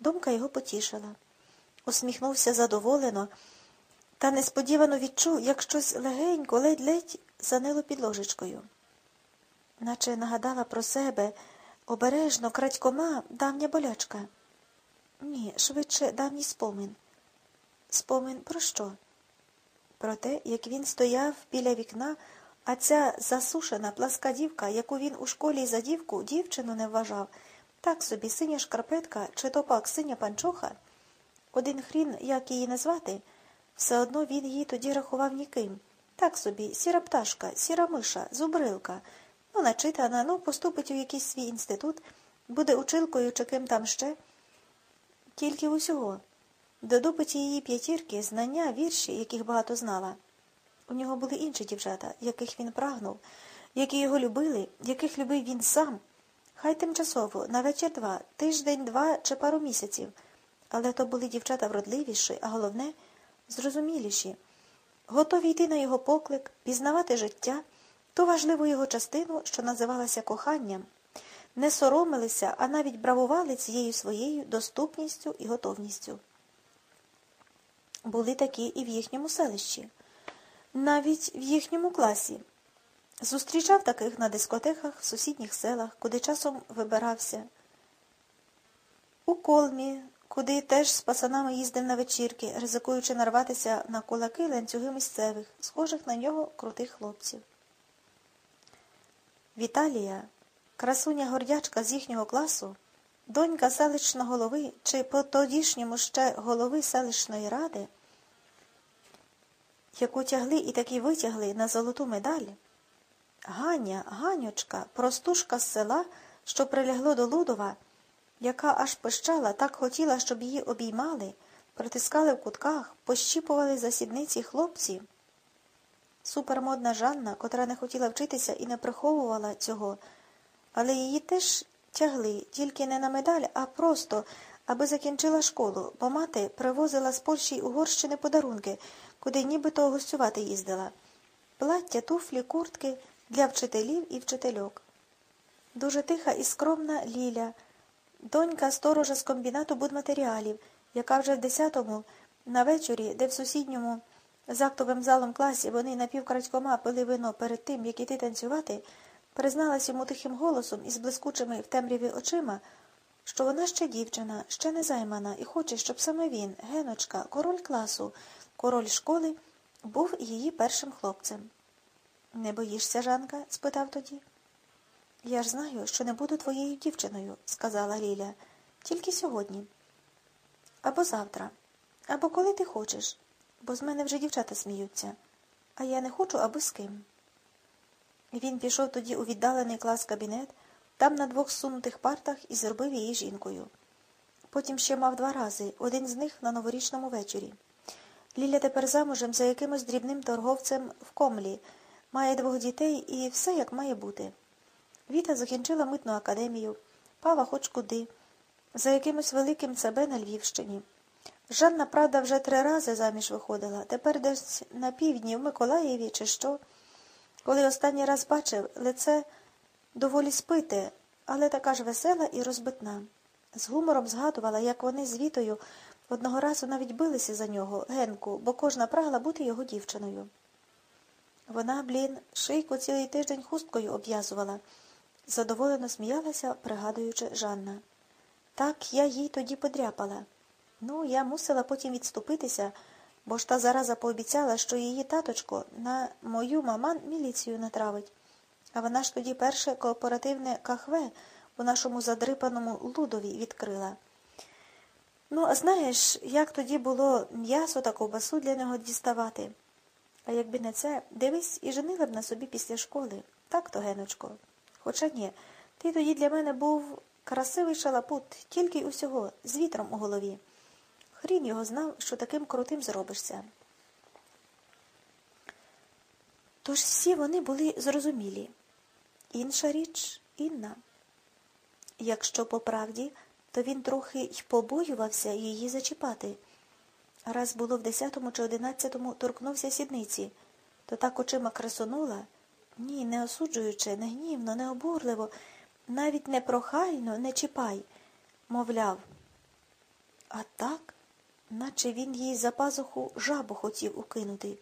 Думка його потішила. Усміхнувся задоволено та несподівано відчув, як щось легенько, ледь-ледь занило під ложечкою. Наче нагадала про себе обережно, крадькома, давня болячка. Ні, швидше давній спомин. Спомин про що? Про те, як він стояв біля вікна, а ця засушена пласка дівка, яку він у школі за дівку дівчину не вважав, так собі синя шкарпетка чи то пак синя панчоха, один хрін, як її назвати, все одно він її тоді рахував ніким. Так собі, сіра пташка, сіра миша, зубрилка, ну, начитана, ну, поступить у якийсь свій інститут, буде училкою чи ким там ще. Тільки усього. Додупить її п'ятірки, знання, вірші, яких багато знала. У нього були інші дівчата, яких він прагнув, які його любили, яких любив він сам. Хай тимчасово, на вечір два, тиждень, два чи пару місяців. Але то були дівчата вродливіші, а головне зрозуміліші, готові йти на його поклик, пізнавати життя, ту важливу його частину, що називалася коханням, не соромилися, а навіть бравували цією своєю доступністю і готовністю. Були такі і в їхньому селищі, навіть в їхньому класі. Зустрічав таких на дискотеках в сусідніх селах, куди часом вибирався. У колмі, куди теж з пацанами їздив на вечірки, ризикуючи нарватися на кулаки ланцюги місцевих, схожих на нього крутих хлопців. Віталія, красуня гордячка з їхнього класу, донька селищного голови чи по тодішньому ще голови селищної ради, яку тягли і таки витягли на золоту медаль, Ганя, Ганючка, простушка з села, що прилягло до Лудова, яка аж пищала, так хотіла, щоб її обіймали, притискали в кутках, пощіпували за сідниці хлопці. Супермодна Жанна, котра не хотіла вчитися і не приховувала цього, але її теж тягли, тільки не на медаль, а просто, аби закінчила школу, бо мати привозила з Польщі й Угорщини подарунки, куди нібито гостювати їздила. Плаття, туфлі, куртки для вчителів і вчительок. Дуже тиха і скромна Ліля, донька сторожа з комбінату будматеріалів, яка вже в 10-му, на вечорі, де в сусідньому з актовим залом класі вони напівкрадькома пили вино перед тим, як іти танцювати, призналась йому тихим голосом і з блискучими в темряві очима, що вона ще дівчина, ще не займана, і хоче, щоб саме він, Геночка, король класу, король школи, був її першим хлопцем. Не боїшся, Жанка? спитав тоді. Я ж знаю, що не буду твоєю дівчиною, сказала Ліля. Тільки сьогодні. Або завтра, або коли ти хочеш, бо з мене вже дівчата сміються, а я не хочу аби з ким. Він пішов тоді у віддалений клас кабінет, там на двох сунутих партах і зробив її жінкою. Потім ще мав два рази, один з них на новорічному вечорі. Ліля тепер замужем за якимось дрібним торговцем в комлі, має двох дітей і все як має бути. Віта закінчила митну академію, пава хоч куди, за якимось великим ЦБ на Львівщині. Жанна, правда, вже три рази заміж виходила, тепер десь на півдні в Миколаєві, чи що. Коли останній раз бачив, лице доволі спите, але така ж весела і розбитна. З гумором згадувала, як вони з Вітою одного разу навіть билися за нього, Генку, бо кожна прагла бути його дівчиною. Вона, блін, шийку цілий тиждень хусткою обв'язувала, задоволено сміялася, пригадуючи Жанна. Так я їй тоді подряпала. Ну, я мусила потім відступитися, бо ж та зараза пообіцяла, що її таточко на мою маман міліцію натравить. А вона ж тоді перше кооперативне кахве у нашому задрипаному лудові відкрила. Ну, а знаєш, як тоді було м'ясо та ковбасу для нього діставати? А якби не це, дивись, і женила б на собі після школи. Так то, Геночко. Хоча ні, ти тоді для мене був красивий шалапут, тільки й усього, з вітром у голові. Хрін його знав, що таким крутим зробишся. Тож всі вони були зрозумілі. Інша річ інна. Якщо по правді, то він трохи й побоювався її зачіпати. Раз було в десятому чи одинадцятому торкнувся сідниці, то так очима красонула, ні, не осуджуючи, не гнівно, не обурливо, навіть не прохайно, не чіпай, мовляв. А так, наче він їй за пазуху жабу хотів укинути.